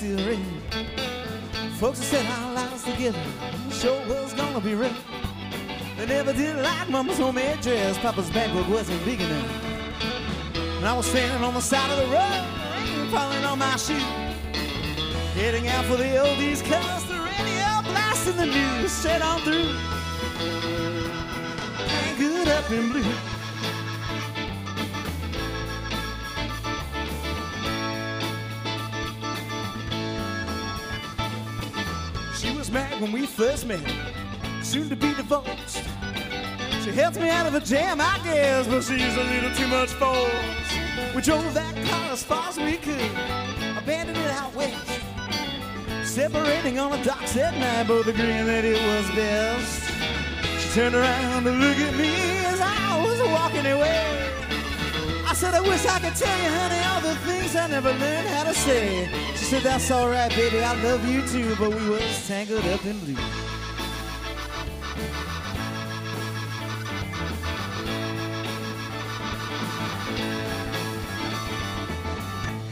still red. Folks said our lives together sure was gonna be rough. They never did like Mama's homemade dress, Papa's bankbook wasn't big enough. And I was standing on the side of the road, rain falling on my shoe, heading out for the oldies cause the radio blasting the news straight on through. Good up in blue. When we first met, soon to be divorced. She helped me out of a jam, I guess, but she used a little too much force. We drove that car as far as we could, abandoned it out west. Separating on the docks at night, both agreeing that it was best. She turned around to look at me as I was walking away. Said, I wish I could tell you, honey, all the things I never learned how to say. She said, that's all right, baby, I love you too, but we was tangled up in blue.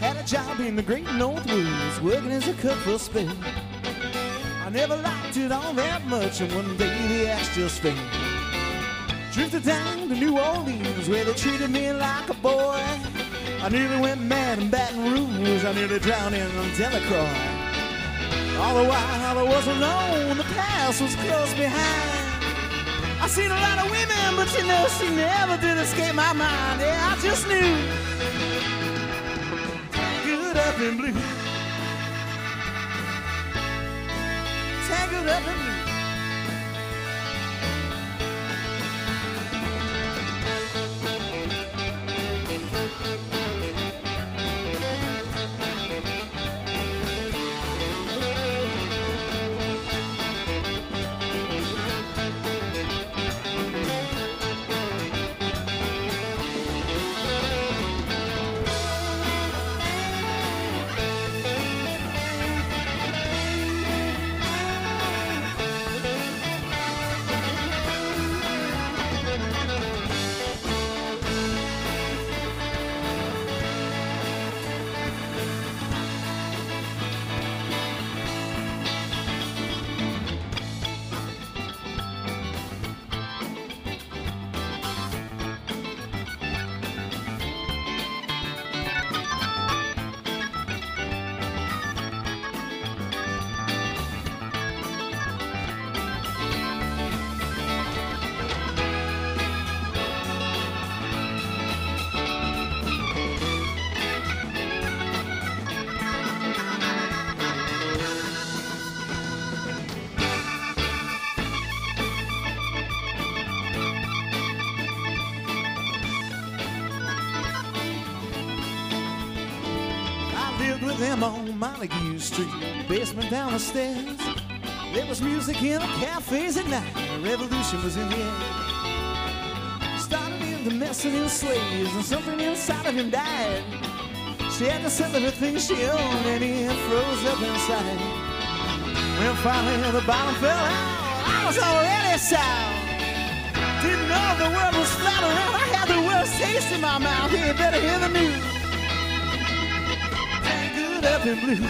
Had a job in the great North Woods, working as a cook for spell. I never liked it all that much, and one day the axe just fell. Drifted down to New Orleans, where they treated me like a boy. I nearly went mad in Baton Rouge, I nearly drowned in Delacroix. All the while I was alone, the past was close behind. I seen a lot of women, but you know she never did escape my mind. Yeah, I just knew tangled up in blue. Tangled up in blue. Montague Street, basement down the stairs. There was music in the cafes at night, the revolution was in the air. Started into messing in slaves, and something inside of him died. She had to sell everything she owned, and he froze up inside. When finally the bottom fell out, I was already sound. Didn't know the world was flat around. I had the worst taste in my mouth. You better hear the news. Tangled up in blue.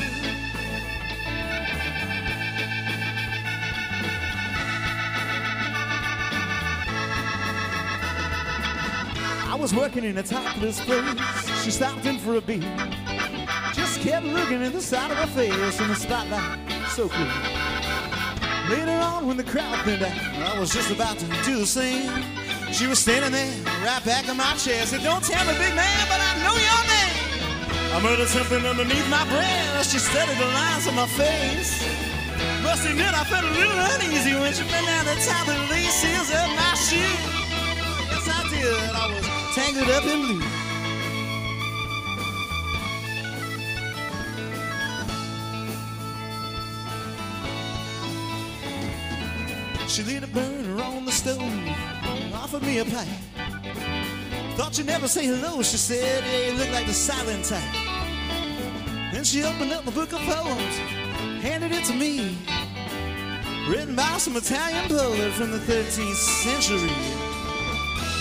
I was working in a topless place. She stopped in for a beat. Just kept looking at the side of her face in the spotlight. So cool. Later on, when the crowd thinned out, I was just about to do the same. She was standing there, right back in my chair. Said, Don't tell me, big man, but I know your name. I muttered something underneath my breath. She studied the lines on my face. Must admit, I felt a little uneasy when she bent down to tie the laces of my shoe. Yes, I did. I was tangled up in blue. She lit a burner on the stove, offered me a pipe. Thought you'd never say hello, she said. Yeah, you look like the silent type. Then she opened up a book of poems, handed it to me. Written by some Italian poet from the 13th century.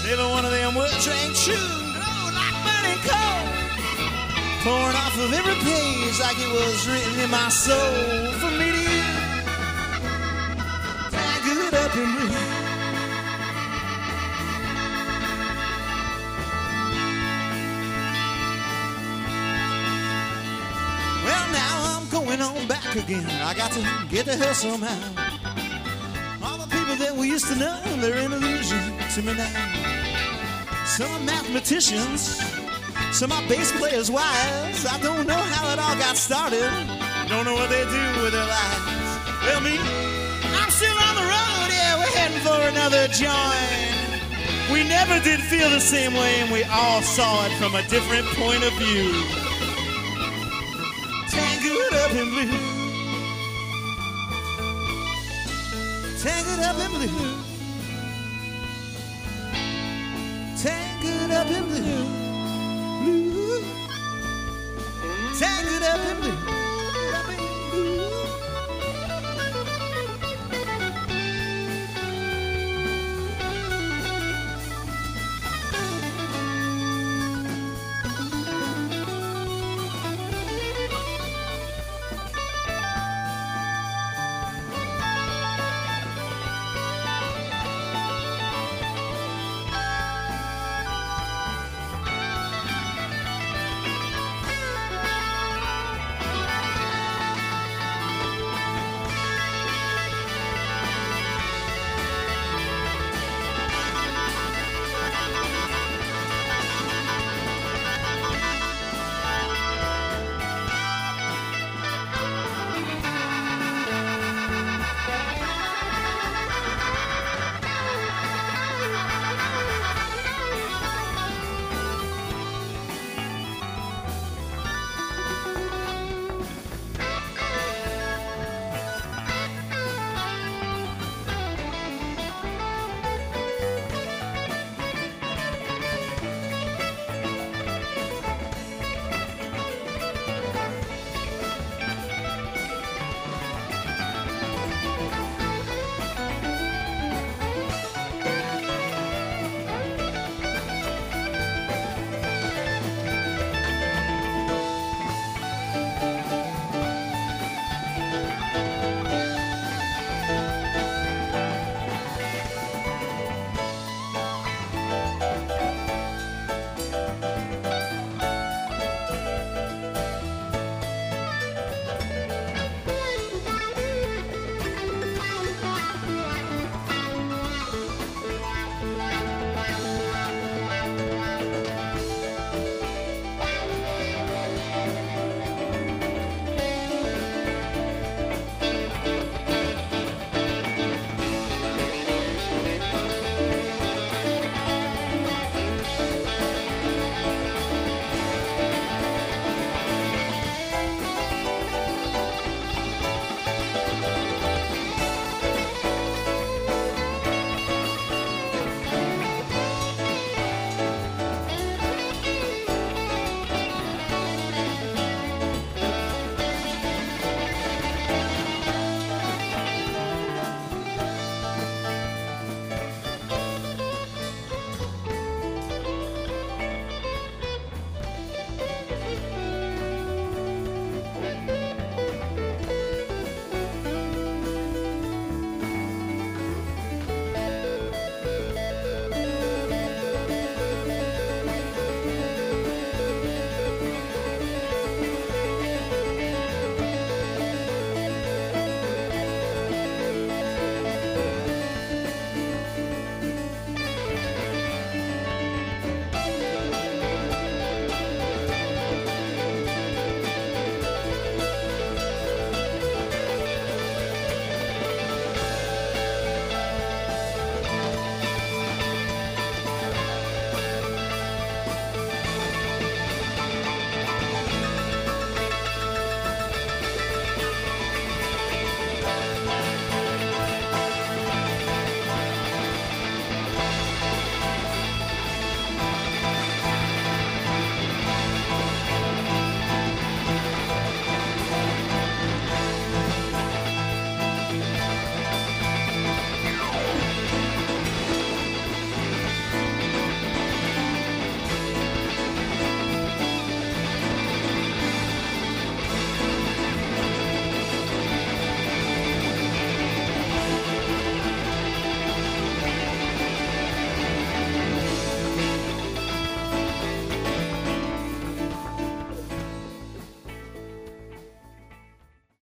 Never one of them would train tuned, oh, like burning coal. Pouring off of every page like it was written in my soul for me to you. Tag it up and read. I'm on back again. I got to get to her somehow. All the people that we used to know, they're an illusion to me now. Some are mathematicians, some are bass players' wives. I don't know how it all got started. Don't know what they do with their lives. Well, me, I'm still on the road. Yeah, we're heading for another joint. We never did feel the same way, and we all saw it from a different point of view. Up in blue. Tangled up in blue. Tangled up in blue. blue. Tangled up in blue.